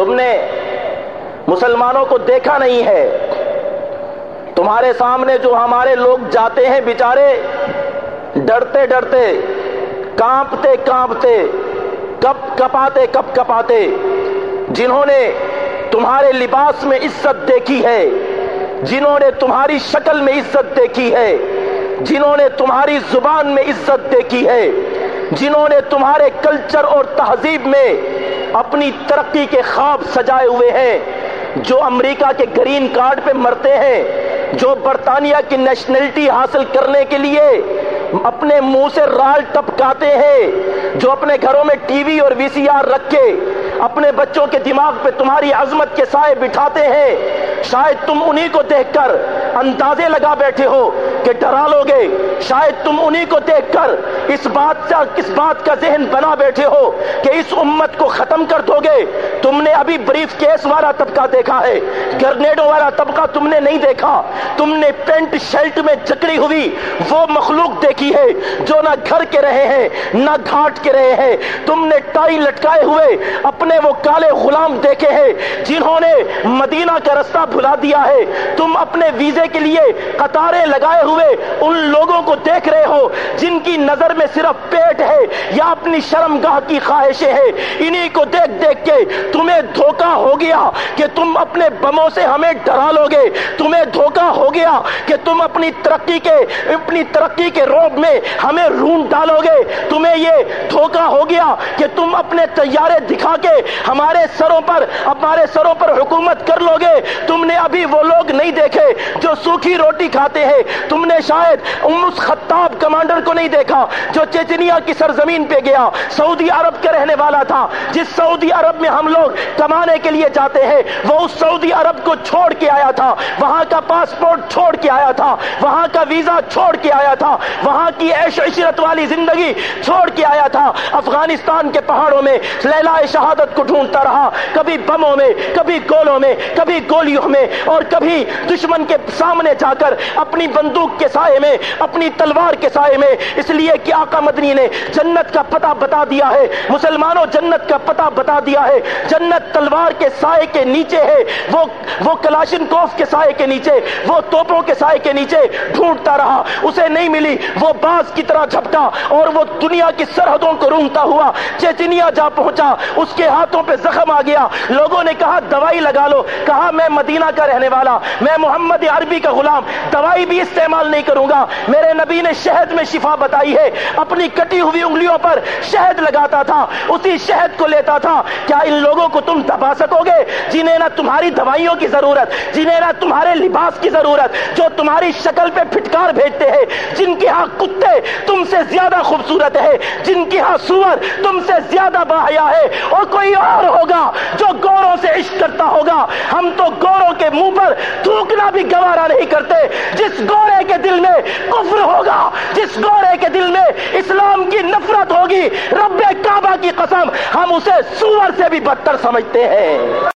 تم نے مسلمانوں کو دیکھا نہیں ہے۔ تمہارے سامنے جو ہمارے لوگ جاتے ہیں بیچارے، ڈرتے ڈرتے، کانپتے کانپتے، کپ کپاتے کپ کپاتے، جنہوں نے تمہارے لباس میں عزت دیکھی ہے، جنہوں نے تمہاری شکل میں عزت دیکھی ہے، جنہوں نے تمہاری زبان میں عزت دیکھی ہے جنہوں نے تمہارے کلچر اور تہذیب میں اپنی ترقی کے خواب سجائے ہوئے ہیں، جو امریکہ کے گرین کارڈ پہ مرتے ہیں، جو برطانیہ کی نیشنلٹی حاصل کرنے کے لیے اپنے منہ سے رال ٹپکاتے ہیں، جو اپنے گھروں میں ٹی وی اور وی سی آر رکھ کے اپنے بچوں کے دماغ پہ تمہاری عظمت کے سائے بٹھاتے ہیں۔ شاید تم انہی کو دیکھ کر اندازے لگا بیٹھے ہو کہ ڈرا لو گے شاید تم انہی کو دیکھ کر اس بات کا کس بات کا ذہن بنا بیٹھے ہو کہ اس امت کو ختم کر دو گے تم نے ابھی بریف کیس والا طبقہ دیکھا ہے۔ گرنیڈو والا طبقہ تم نے نہیں دیکھا۔ تم نے پینٹ شرٹ میں جکڑی ہوئی وہ مخلوق دیکھی ہے جو نہ گھر کے رہے ہیں، نہ گھاٹ کے رہے ہیں۔ تم نے ٹائی لٹکائے ہوئے اپنے وہ کالے غلام دیکھے ہیں جنہوں نے مدینہ کا رستہ بھلا دیا ہے۔ تم اپنے ویزے کے لیے قطاریں لگائے ہوئے ان لوگوں کو دیکھ رہے ہو جن کی نظر میں صرف پیٹ ہے یا اپنی شرم گاہ کی خواہشیں ہیں۔ انہی کو دیکھ دیکھ کے تمہیں دھوکہ ہو گیا کہ تم اپنے بموں سے ہمیں ڈرا لو گے تمہیں دھوکہ ہو گیا کہ تم اپنی ترقی کے، اپنی ترقی کے روب میں ہمیں رون ڈالو گے تمہیں یہ دھوکہ ہو گیا کہ تم اپنے تیارے دکھا کے ہمارے سروں پر، ہمارے سروں پر حکومت کر لو گے تم نے ابھی وہ لوگ نہیں دیکھے جو سوکھی روٹی کھاتے ہیں۔ تم نے شاید اس خطاب کمانڈر کو نہیں دیکھا جو چیچنیا کی سرزمین پہ گیا۔ سعودی عرب کے رہنے والا تھا۔ جس سعودی عرب میں ہم لوگ کمانے کے لیے جاتے ہیں، وہ اس سعودی عرب کو چھوڑ کے آیا تھا۔ وہاں کا پاسپورٹ چھوڑ کے آیا تھا۔ وہاں کا ویزا چھوڑ کے آیا تھا۔ وہاں کی عیش عشرت والی زندگی چھوڑ کے آیا تھا۔ افغانستان کے پہاڑوں میں لیلا شہادت کو ڈھونڈتا رہا۔ کبھی بموں میں، کبھی گولوں میں، کبھی گولیوں میں اور کبھی دشمن کے سامنے جا کر اپنی بندوق کے سائے میں، اپنی تلوار کے سائے میں۔ اس لیے کہ آقا مدنی نے جنت کا پتہ بتا دیا ہے۔ مسلمانوں جنت کا پتہ بتا دیا ہے۔ جنت تلوار کے سائے کے نیچے ہے۔ وہ وہ کلاشن کوف کے سائے کے نیچے، وہ توپوں کے سائے کے نیچے ڈھونڈتا رہا۔ اسے نہیں ملی۔ وہ باز کی طرح جھپٹا اور وہ دنیا کی سرحدوں کو رونگتا ہوا، چیچنیا جا پہنچا۔ اس کے ہاتھ ہاتھوں پہ زخم آ گیا۔ لوگوں نے کہا، دوائی لگا لو۔ کہا، میں مدینہ کا رہنے والا، میں محمد عربی کا غلام، دوائی بھی استعمال نہیں کروں گا۔ میرے نبی نے شہد میں شفا بتائی ہے۔ اپنی کٹی ہوئی انگلیوں پر شہد لگاتا تھا، اسی شہد کو لیتا تھا۔ کیا ان لوگوں کو تم دبا سکو گے؟ جنہیں نہ تمہاری دوائیوں کی ضرورت، جنہیں نہ تمہارے لباس کی ضرورت، جو تمہاری شکل پہ پھٹکار بھیجتے ہیں۔ جن کے ہاں کتے تم سے زیادہ خوبصورت ہے، جن کے ہاں سور تم سے زیادہ باحیا ہے۔ اور کوئی کوئی اور ہوگا، جو گوروں سے عشق کرتا ہوگا۔ ہم تو گوروں کے منہ پر تھوکنا بھی گوارا نہیں کرتے۔ جس گورے کے دل میں کفر ہوگا، جس گورے کے دل میں اسلام کی نفرت ہوگی، رب کعبہ کی قسم، ہم اسے سور سے بھی بدتر سمجھتے ہیں۔